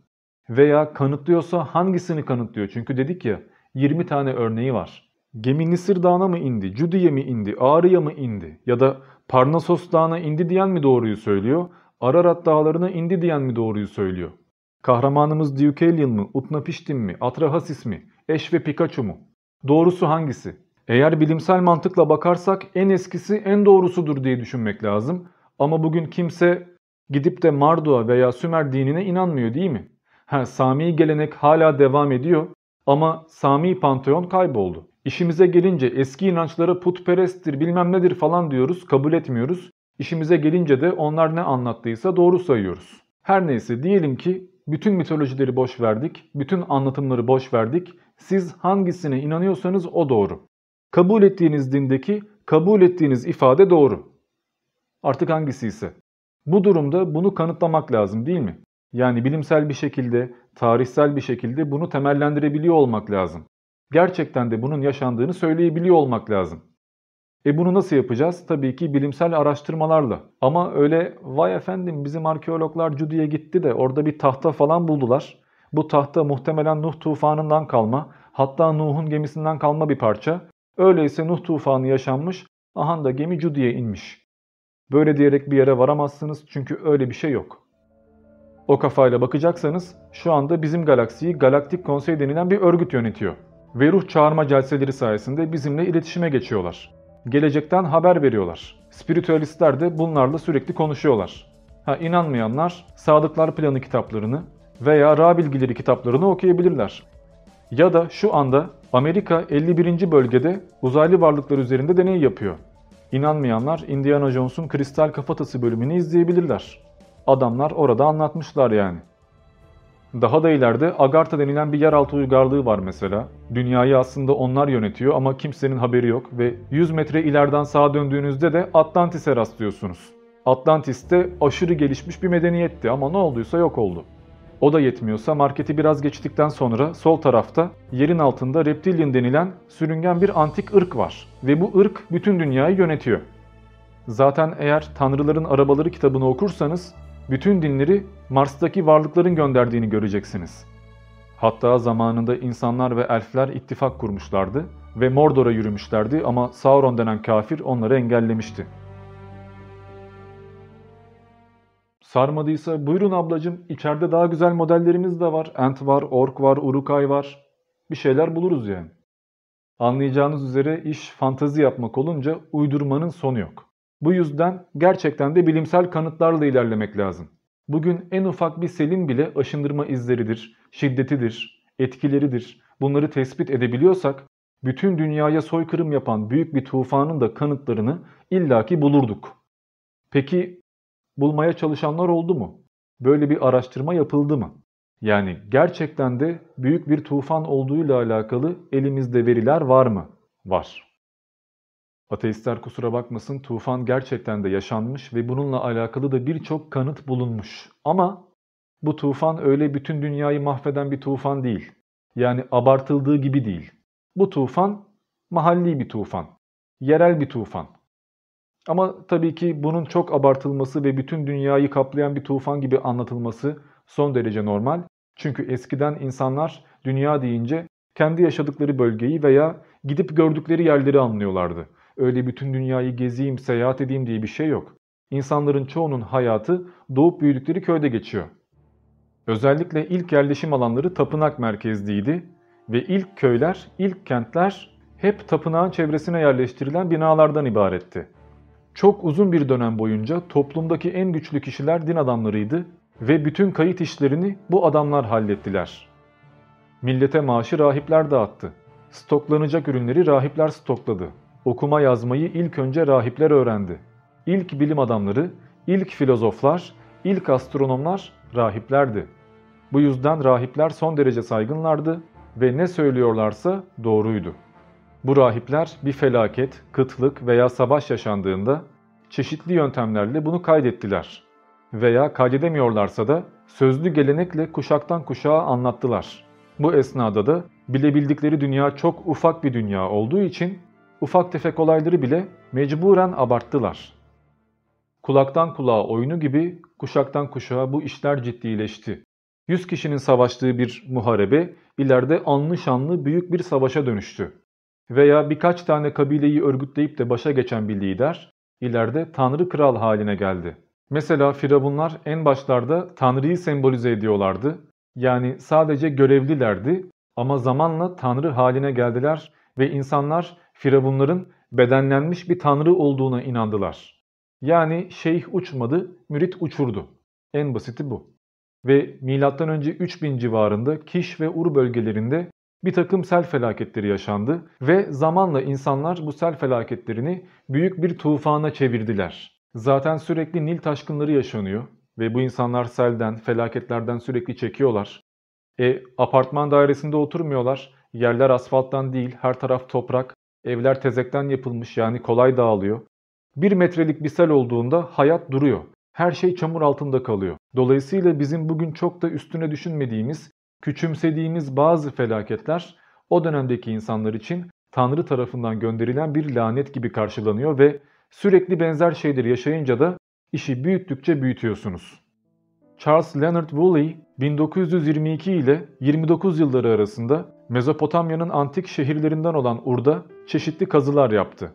Veya kanıtlıyorsa hangisini kanıtlıyor? Çünkü dedik ya 20 tane örneği var. Gemi Nisir Dağı'na mı indi, Cudi'ye mi indi, Ağrı'ya mı indi ya da Parnasos Dağı'na indi diyen mi doğruyu söylüyor, Ararat Dağları'na indi diyen mi doğruyu söylüyor? Kahramanımız Deucalion mı, Utnapishtim mi, Atrahasis mi, Eş ve Pikachu mu? Doğrusu hangisi? Eğer bilimsel mantıkla bakarsak en eskisi en doğrusudur diye düşünmek lazım. Ama bugün kimse gidip de Mardua veya Sümer dinine inanmıyor değil mi? Ha, Sami gelenek hala devam ediyor ama Sami panteon kayboldu. İşimize gelince eski inançlara putperesttir bilmem nedir falan diyoruz kabul etmiyoruz. İşimize gelince de onlar ne anlattıysa doğru sayıyoruz. Her neyse diyelim ki bütün mitolojileri boş verdik, bütün anlatımları boş verdik. Siz hangisine inanıyorsanız o doğru. Kabul ettiğiniz dindeki kabul ettiğiniz ifade doğru. Artık hangisi ise. Bu durumda bunu kanıtlamak lazım değil mi? Yani bilimsel bir şekilde, tarihsel bir şekilde bunu temellendirebiliyor olmak lazım. Gerçekten de bunun yaşandığını söyleyebiliyor olmak lazım. E bunu nasıl yapacağız? Tabii ki bilimsel araştırmalarla. Ama öyle vay efendim bizim arkeologlar Cudi'ye gitti de orada bir tahta falan buldular. Bu tahta muhtemelen Nuh tufanından kalma, hatta Nuh'un gemisinden kalma bir parça. Öyleyse Nuh tufanı yaşanmış, aha da gemi Cudi'ye inmiş. Böyle diyerek bir yere varamazsınız çünkü öyle bir şey yok. O kafayla bakacaksanız şu anda bizim galaksiyi Galaktik Konsey denilen bir örgüt yönetiyor. Ve ruh çağırma celseleri sayesinde bizimle iletişime geçiyorlar. Gelecekten haber veriyorlar. Spiritüalistler de bunlarla sürekli konuşuyorlar. Ha inanmayanlar Sadıklar Planı kitaplarını veya Ra Bilgileri kitaplarını okuyabilirler. Ya da şu anda Amerika 51. bölgede uzaylı varlıklar üzerinde deney yapıyor. İnanmayanlar Indiana Jones'un Kristal Kafatası bölümünü izleyebilirler. Adamlar orada anlatmışlar yani. Daha da ileride Agartha denilen bir yeraltı uygarlığı var mesela. Dünyayı aslında onlar yönetiyor ama kimsenin haberi yok ve 100 metre ileriden sağa döndüğünüzde de Atlantis'e rastlıyorsunuz. Atlantis de aşırı gelişmiş bir medeniyetti ama ne olduysa yok oldu. O da yetmiyorsa marketi biraz geçtikten sonra sol tarafta yerin altında reptilian denilen sürüngen bir antik ırk var. Ve bu ırk bütün dünyayı yönetiyor. Zaten eğer Tanrıların Arabaları kitabını okursanız bütün dinleri Mars'taki varlıkların gönderdiğini göreceksiniz. Hatta zamanında insanlar ve elfler ittifak kurmuşlardı ve Mordor'a yürümüşlerdi ama Sauron denen kafir onları engellemişti. Sarmadıysa buyurun ablacım içeride daha güzel modellerimiz de var. Ent var, Ork var, Urukay var. Bir şeyler buluruz yani. Anlayacağınız üzere iş fantazi yapmak olunca uydurmanın sonu yok. Bu yüzden gerçekten de bilimsel kanıtlarla ilerlemek lazım. Bugün en ufak bir selin bile aşındırma izleridir, şiddetidir, etkileridir. Bunları tespit edebiliyorsak bütün dünyaya soykırım yapan büyük bir tufanın da kanıtlarını illaki bulurduk. Peki bulmaya çalışanlar oldu mu? Böyle bir araştırma yapıldı mı? Yani gerçekten de büyük bir tufan olduğuyla alakalı elimizde veriler var mı? Var. Ateistler kusura bakmasın tufan gerçekten de yaşanmış ve bununla alakalı da birçok kanıt bulunmuş. Ama bu tufan öyle bütün dünyayı mahveden bir tufan değil. Yani abartıldığı gibi değil. Bu tufan mahalli bir tufan. Yerel bir tufan. Ama tabii ki bunun çok abartılması ve bütün dünyayı kaplayan bir tufan gibi anlatılması son derece normal. Çünkü eskiden insanlar dünya deyince kendi yaşadıkları bölgeyi veya gidip gördükleri yerleri anlıyorlardı. Öyle bütün dünyayı gezeyim, seyahat edeyim diye bir şey yok. İnsanların çoğunun hayatı doğup büyüdükleri köyde geçiyor. Özellikle ilk yerleşim alanları tapınak merkezliydi ve ilk köyler, ilk kentler hep tapınağın çevresine yerleştirilen binalardan ibaretti. Çok uzun bir dönem boyunca toplumdaki en güçlü kişiler din adamlarıydı ve bütün kayıt işlerini bu adamlar hallettiler. Millete maaşı rahipler dağıttı. Stoklanacak ürünleri rahipler stokladı. Okuma yazmayı ilk önce rahipler öğrendi. İlk bilim adamları, ilk filozoflar, ilk astronomlar rahiplerdi. Bu yüzden rahipler son derece saygınlardı ve ne söylüyorlarsa doğruydu. Bu rahipler bir felaket, kıtlık veya savaş yaşandığında çeşitli yöntemlerle bunu kaydettiler. Veya kaydedemiyorlarsa da sözlü gelenekle kuşaktan kuşağa anlattılar. Bu esnada da bilebildikleri dünya çok ufak bir dünya olduğu için ufak tefek olayları bile mecburen abarttılar. Kulaktan kulağa oyunu gibi kuşaktan kuşağa bu işler ciddileşti. 100 kişinin savaştığı bir muharebe ileride anlı şanlı büyük bir savaşa dönüştü. Veya birkaç tane kabileyi örgütleyip de başa geçen bir lider ileride tanrı kral haline geldi. Mesela firavunlar en başlarda tanrıyı sembolize ediyorlardı. Yani sadece görevlilerdi ama zamanla tanrı haline geldiler ve insanlar firavunların bedenlenmiş bir tanrı olduğuna inandılar. Yani şeyh uçmadı, mürit uçurdu. En basiti bu. Ve M.Ö. 3000 civarında Kiş ve Ur bölgelerinde bir takım sel felaketleri yaşandı ve zamanla insanlar bu sel felaketlerini büyük bir tufana çevirdiler. Zaten sürekli Nil taşkınları yaşanıyor ve bu insanlar selden, felaketlerden sürekli çekiyorlar. E apartman dairesinde oturmuyorlar. Yerler asfalttan değil, her taraf toprak. Evler tezekten yapılmış yani kolay dağılıyor. Bir metrelik bir sel olduğunda hayat duruyor. Her şey çamur altında kalıyor. Dolayısıyla bizim bugün çok da üstüne düşünmediğimiz, küçümsediğimiz bazı felaketler o dönemdeki insanlar için Tanrı tarafından gönderilen bir lanet gibi karşılanıyor ve sürekli benzer şeyleri yaşayınca da işi büyüttükçe büyütüyorsunuz. Charles Leonard Woolley 1922 ile 29 yılları arasında Mezopotamya'nın antik şehirlerinden olan Ur'da çeşitli kazılar yaptı.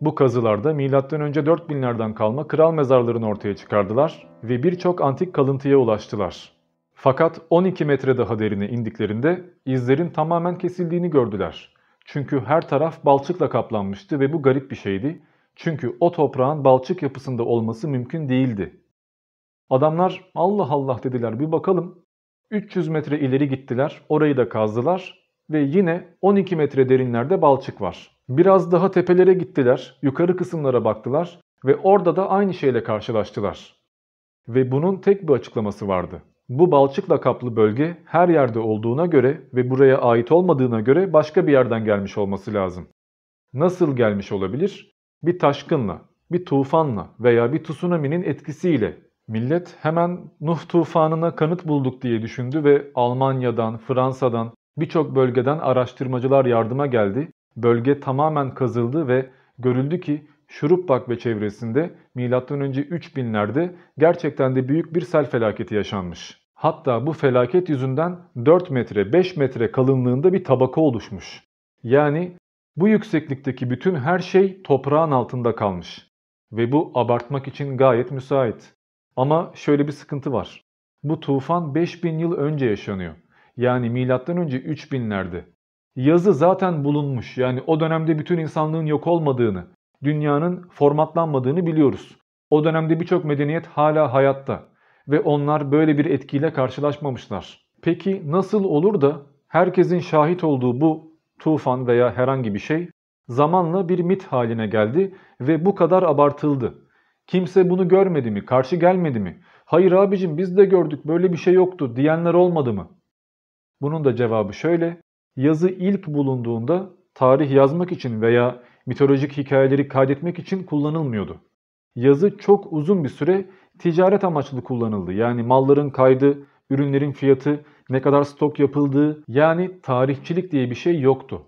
Bu kazılarda M.Ö. 4000'lerden kalma kral mezarlarını ortaya çıkardılar ve birçok antik kalıntıya ulaştılar. Fakat 12 metre daha derine indiklerinde izlerin tamamen kesildiğini gördüler. Çünkü her taraf balçıkla kaplanmıştı ve bu garip bir şeydi. Çünkü o toprağın balçık yapısında olması mümkün değildi. Adamlar Allah Allah dediler bir bakalım. 300 metre ileri gittiler, orayı da kazdılar ve yine 12 metre derinlerde balçık var. Biraz daha tepelere gittiler, yukarı kısımlara baktılar ve orada da aynı şeyle karşılaştılar. Ve bunun tek bir açıklaması vardı. Bu balçıkla kaplı bölge her yerde olduğuna göre ve buraya ait olmadığına göre başka bir yerden gelmiş olması lazım. Nasıl gelmiş olabilir? Bir taşkınla, bir tufanla veya bir tsunami'nin etkisiyle Millet hemen Nuh tufanına kanıt bulduk diye düşündü ve Almanya'dan, Fransa'dan, birçok bölgeden araştırmacılar yardıma geldi. Bölge tamamen kazıldı ve görüldü ki Şurubbak ve çevresinde M.Ö. 3000'lerde gerçekten de büyük bir sel felaketi yaşanmış. Hatta bu felaket yüzünden 4 metre 5 metre kalınlığında bir tabaka oluşmuş. Yani bu yükseklikteki bütün her şey toprağın altında kalmış. Ve bu abartmak için gayet müsait. Ama şöyle bir sıkıntı var. Bu tufan 5000 yıl önce yaşanıyor. Yani milattan önce 3000'lerde. Yazı zaten bulunmuş. Yani o dönemde bütün insanlığın yok olmadığını, dünyanın formatlanmadığını biliyoruz. O dönemde birçok medeniyet hala hayatta ve onlar böyle bir etkiyle karşılaşmamışlar. Peki nasıl olur da herkesin şahit olduğu bu tufan veya herhangi bir şey zamanla bir mit haline geldi ve bu kadar abartıldı? Kimse bunu görmedi mi? Karşı gelmedi mi? Hayır abicim biz de gördük böyle bir şey yoktu diyenler olmadı mı? Bunun da cevabı şöyle. Yazı ilk bulunduğunda tarih yazmak için veya mitolojik hikayeleri kaydetmek için kullanılmıyordu. Yazı çok uzun bir süre ticaret amaçlı kullanıldı. Yani malların kaydı, ürünlerin fiyatı, ne kadar stok yapıldığı yani tarihçilik diye bir şey yoktu.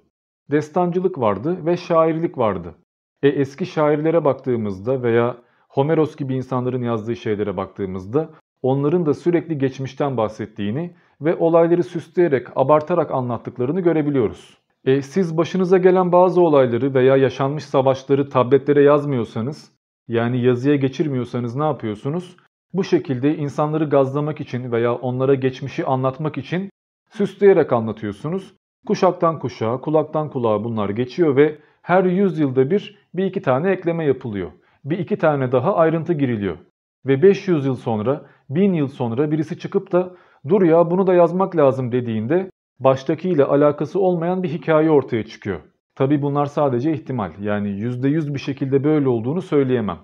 Destancılık vardı ve şairlik vardı. E eski şairlere baktığımızda veya Homeros gibi insanların yazdığı şeylere baktığımızda onların da sürekli geçmişten bahsettiğini ve olayları süsleyerek, abartarak anlattıklarını görebiliyoruz. E, siz başınıza gelen bazı olayları veya yaşanmış savaşları tabletlere yazmıyorsanız, yani yazıya geçirmiyorsanız ne yapıyorsunuz? Bu şekilde insanları gazlamak için veya onlara geçmişi anlatmak için süsleyerek anlatıyorsunuz. Kuşaktan kuşağa, kulaktan kulağa bunlar geçiyor ve her yüzyılda bir, bir iki tane ekleme yapılıyor. Bir iki tane daha ayrıntı giriliyor. Ve 500 yıl sonra, 1000 yıl sonra birisi çıkıp da dur ya bunu da yazmak lazım dediğinde baştakiyle alakası olmayan bir hikaye ortaya çıkıyor. Tabi bunlar sadece ihtimal. Yani %100 bir şekilde böyle olduğunu söyleyemem.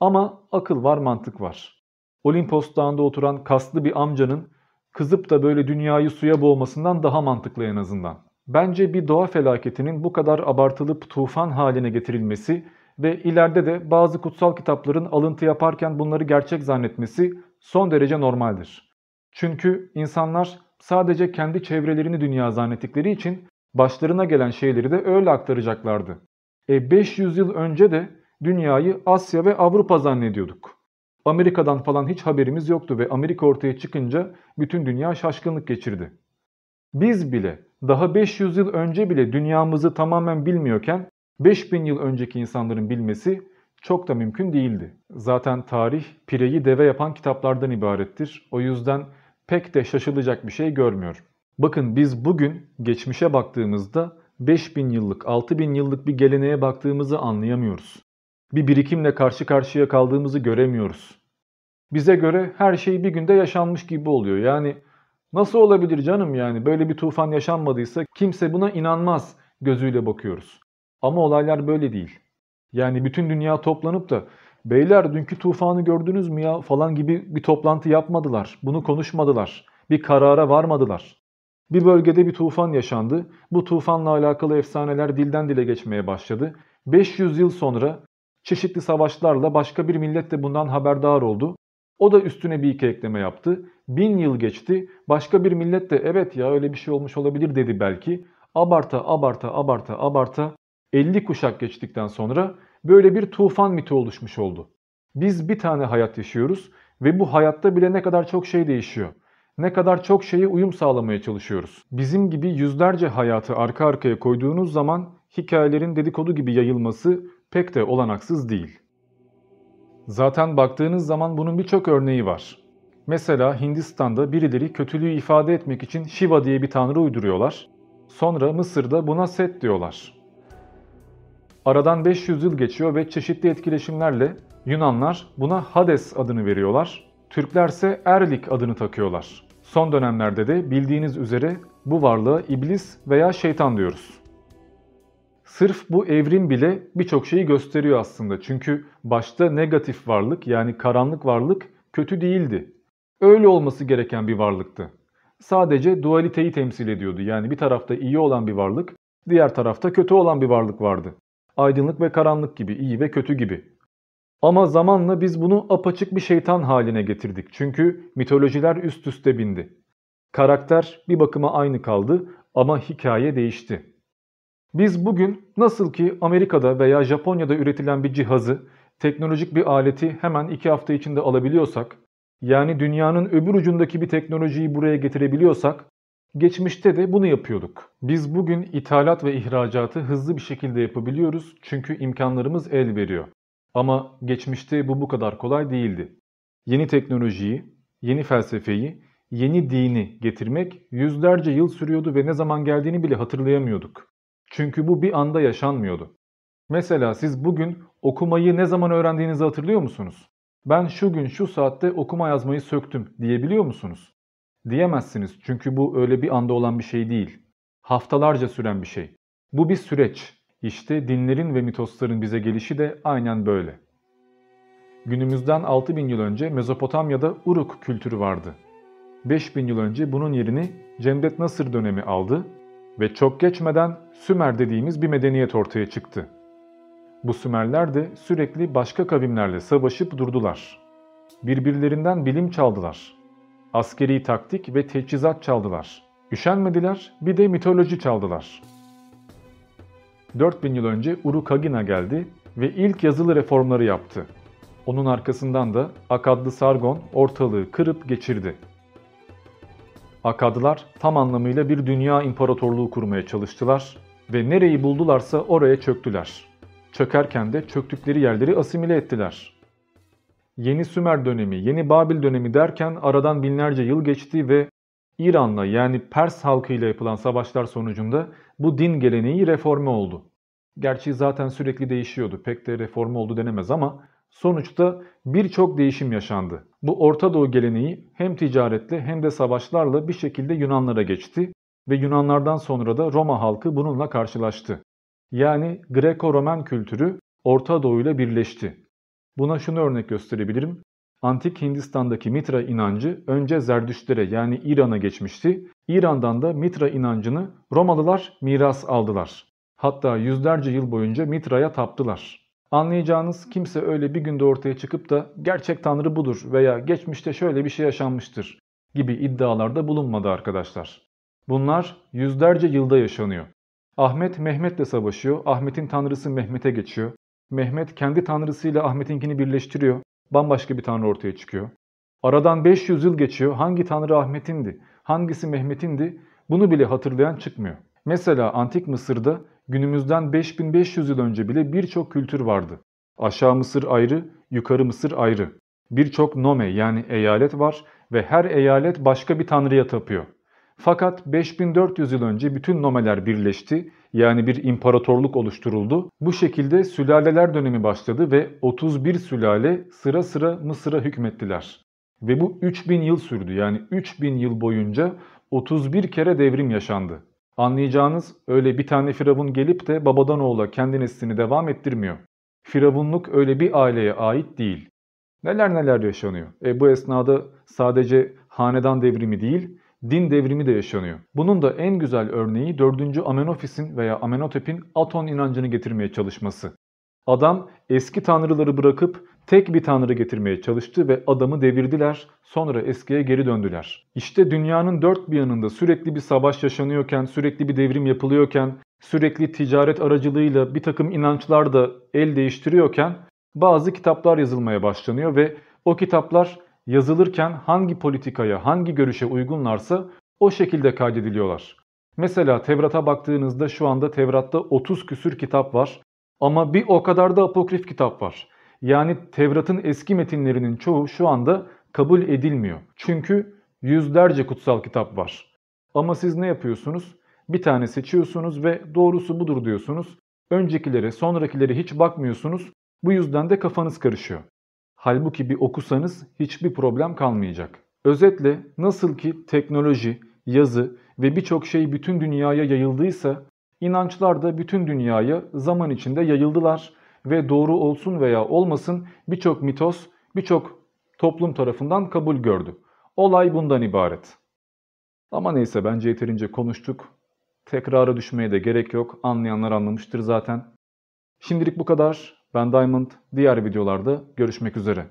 Ama akıl var, mantık var. Olimpos Dağı'nda oturan kaslı bir amcanın kızıp da böyle dünyayı suya boğmasından daha mantıklı en azından. Bence bir doğa felaketinin bu kadar abartılıp tufan haline getirilmesi ve ileride de bazı kutsal kitapların alıntı yaparken bunları gerçek zannetmesi son derece normaldir. Çünkü insanlar sadece kendi çevrelerini dünya zannettikleri için başlarına gelen şeyleri de öyle aktaracaklardı. E 500 yıl önce de dünyayı Asya ve Avrupa zannediyorduk. Amerika'dan falan hiç haberimiz yoktu ve Amerika ortaya çıkınca bütün dünya şaşkınlık geçirdi. Biz bile daha 500 yıl önce bile dünyamızı tamamen bilmiyorken 5000 yıl önceki insanların bilmesi çok da mümkün değildi. Zaten tarih pireyi deve yapan kitaplardan ibarettir. O yüzden pek de şaşılacak bir şey görmüyorum. Bakın biz bugün geçmişe baktığımızda 5000 yıllık, 6000 yıllık bir geleneğe baktığımızı anlayamıyoruz. Bir birikimle karşı karşıya kaldığımızı göremiyoruz. Bize göre her şey bir günde yaşanmış gibi oluyor. Yani nasıl olabilir canım yani böyle bir tufan yaşanmadıysa kimse buna inanmaz gözüyle bakıyoruz. Ama olaylar böyle değil. Yani bütün dünya toplanıp da beyler dünkü tufanı gördünüz mü ya falan gibi bir toplantı yapmadılar. Bunu konuşmadılar. Bir karara varmadılar. Bir bölgede bir tufan yaşandı. Bu tufanla alakalı efsaneler dilden dile geçmeye başladı. 500 yıl sonra çeşitli savaşlarla başka bir millet de bundan haberdar oldu. O da üstüne bir iki ekleme yaptı. Bin yıl geçti. Başka bir millet de evet ya öyle bir şey olmuş olabilir dedi belki. Abarta abarta abarta abarta 50 kuşak geçtikten sonra böyle bir tufan miti oluşmuş oldu. Biz bir tane hayat yaşıyoruz ve bu hayatta bile ne kadar çok şey değişiyor. Ne kadar çok şeye uyum sağlamaya çalışıyoruz. Bizim gibi yüzlerce hayatı arka arkaya koyduğunuz zaman hikayelerin dedikodu gibi yayılması pek de olanaksız değil. Zaten baktığınız zaman bunun birçok örneği var. Mesela Hindistan'da birileri kötülüğü ifade etmek için Shiva diye bir tanrı uyduruyorlar. Sonra Mısır'da buna Set diyorlar. Aradan 500 yıl geçiyor ve çeşitli etkileşimlerle Yunanlar buna Hades adını veriyorlar. Türkler ise Erlik adını takıyorlar. Son dönemlerde de bildiğiniz üzere bu varlığa iblis veya şeytan diyoruz. Sırf bu evrim bile birçok şeyi gösteriyor aslında. Çünkü başta negatif varlık yani karanlık varlık kötü değildi. Öyle olması gereken bir varlıktı. Sadece dualiteyi temsil ediyordu. Yani bir tarafta iyi olan bir varlık, diğer tarafta kötü olan bir varlık vardı. Aydınlık ve karanlık gibi, iyi ve kötü gibi. Ama zamanla biz bunu apaçık bir şeytan haline getirdik. Çünkü mitolojiler üst üste bindi. Karakter bir bakıma aynı kaldı ama hikaye değişti. Biz bugün nasıl ki Amerika'da veya Japonya'da üretilen bir cihazı, teknolojik bir aleti hemen iki hafta içinde alabiliyorsak, yani dünyanın öbür ucundaki bir teknolojiyi buraya getirebiliyorsak, geçmişte de bunu yapıyorduk. Biz bugün ithalat ve ihracatı hızlı bir şekilde yapabiliyoruz çünkü imkanlarımız el veriyor. Ama geçmişte bu bu kadar kolay değildi. Yeni teknolojiyi, yeni felsefeyi, yeni dini getirmek yüzlerce yıl sürüyordu ve ne zaman geldiğini bile hatırlayamıyorduk. Çünkü bu bir anda yaşanmıyordu. Mesela siz bugün okumayı ne zaman öğrendiğinizi hatırlıyor musunuz? Ben şu gün şu saatte okuma yazmayı söktüm diyebiliyor musunuz? Diyemezsiniz çünkü bu öyle bir anda olan bir şey değil. Haftalarca süren bir şey. Bu bir süreç. İşte dinlerin ve mitosların bize gelişi de aynen böyle. Günümüzden 6000 yıl önce Mezopotamya'da Uruk kültürü vardı. 5000 yıl önce bunun yerini Cemdet Nasır dönemi aldı ve çok geçmeden Sümer dediğimiz bir medeniyet ortaya çıktı. Bu Sümerler de sürekli başka kavimlerle savaşıp durdular. Birbirlerinden bilim çaldılar. Askeri taktik ve teçhizat çaldılar. Üşenmediler, bir de mitoloji çaldılar. 4000 yıl önce Uruk-Hagina geldi ve ilk yazılı reformları yaptı. Onun arkasından da Akadlı Sargon ortalığı kırıp geçirdi. Akadlılar tam anlamıyla bir dünya imparatorluğu kurmaya çalıştılar ve nereyi buldularsa oraya çöktüler. Çökerken de çöktükleri yerleri asimile ettiler. Yeni Sümer dönemi, yeni Babil dönemi derken aradan binlerce yıl geçti ve İran'la yani Pers halkıyla yapılan savaşlar sonucunda bu din geleneği reforme oldu. Gerçi zaten sürekli değişiyordu. Pek de reforme oldu denemez ama sonuçta birçok değişim yaşandı. Bu Orta Doğu geleneği hem ticaretle hem de savaşlarla bir şekilde Yunanlara geçti ve Yunanlardan sonra da Roma halkı bununla karşılaştı. Yani Greko-Romen kültürü Orta Doğu ile birleşti. Buna şunu örnek gösterebilirim. Antik Hindistan'daki Mitra inancı önce Zerdüştlere yani İran'a geçmişti. İran'dan da Mitra inancını Romalılar miras aldılar. Hatta yüzlerce yıl boyunca Mitra'ya taptılar. Anlayacağınız kimse öyle bir günde ortaya çıkıp da gerçek tanrı budur veya geçmişte şöyle bir şey yaşanmıştır gibi iddialarda bulunmadı arkadaşlar. Bunlar yüzlerce yılda yaşanıyor. Ahmet Mehmet'le savaşıyor, Ahmet'in tanrısı Mehmet'e geçiyor. Mehmet kendi tanrısıyla Ahmet'inkini birleştiriyor, bambaşka bir tanrı ortaya çıkıyor. Aradan 500 yıl geçiyor, hangi tanrı Ahmet'indi, hangisi Mehmet'indi bunu bile hatırlayan çıkmıyor. Mesela Antik Mısır'da günümüzden 5500 yıl önce bile birçok kültür vardı. Aşağı Mısır ayrı, yukarı Mısır ayrı. Birçok nome yani eyalet var ve her eyalet başka bir tanrıya tapıyor. Fakat 5400 yıl önce bütün nomeler birleşti yani bir imparatorluk oluşturuldu. Bu şekilde sülaleler dönemi başladı ve 31 sülale sıra sıra Mısır'a hükmettiler. Ve bu 3000 yıl sürdü yani 3000 yıl boyunca 31 kere devrim yaşandı. Anlayacağınız öyle bir tane firavun gelip de babadan oğula kendi neslini devam ettirmiyor. Firavunluk öyle bir aileye ait değil. Neler neler yaşanıyor. E bu esnada sadece hanedan devrimi değil, din devrimi de yaşanıyor. Bunun da en güzel örneği 4. Amenofis'in veya Amenhotep'in Aton inancını getirmeye çalışması. Adam eski tanrıları bırakıp tek bir tanrı getirmeye çalıştı ve adamı devirdiler, sonra eskiye geri döndüler. İşte dünyanın dört bir yanında sürekli bir savaş yaşanıyorken, sürekli bir devrim yapılıyorken, sürekli ticaret aracılığıyla bir takım inançlar da el değiştiriyorken bazı kitaplar yazılmaya başlanıyor ve o kitaplar yazılırken hangi politikaya, hangi görüşe uygunlarsa o şekilde kaydediliyorlar. Mesela Tevrat'a baktığınızda şu anda Tevrat'ta 30 küsür kitap var ama bir o kadar da apokrif kitap var. Yani Tevrat'ın eski metinlerinin çoğu şu anda kabul edilmiyor. Çünkü yüzlerce kutsal kitap var. Ama siz ne yapıyorsunuz? Bir tane seçiyorsunuz ve doğrusu budur diyorsunuz. Öncekilere, sonrakilere hiç bakmıyorsunuz. Bu yüzden de kafanız karışıyor. Halbuki bir okusanız hiçbir problem kalmayacak. Özetle nasıl ki teknoloji, yazı ve birçok şey bütün dünyaya yayıldıysa inançlar da bütün dünyaya zaman içinde yayıldılar ve doğru olsun veya olmasın birçok mitos, birçok toplum tarafından kabul gördü. Olay bundan ibaret. Ama neyse bence yeterince konuştuk. Tekrara düşmeye de gerek yok. Anlayanlar anlamıştır zaten. Şimdilik bu kadar. Ben Diamond. Diğer videolarda görüşmek üzere.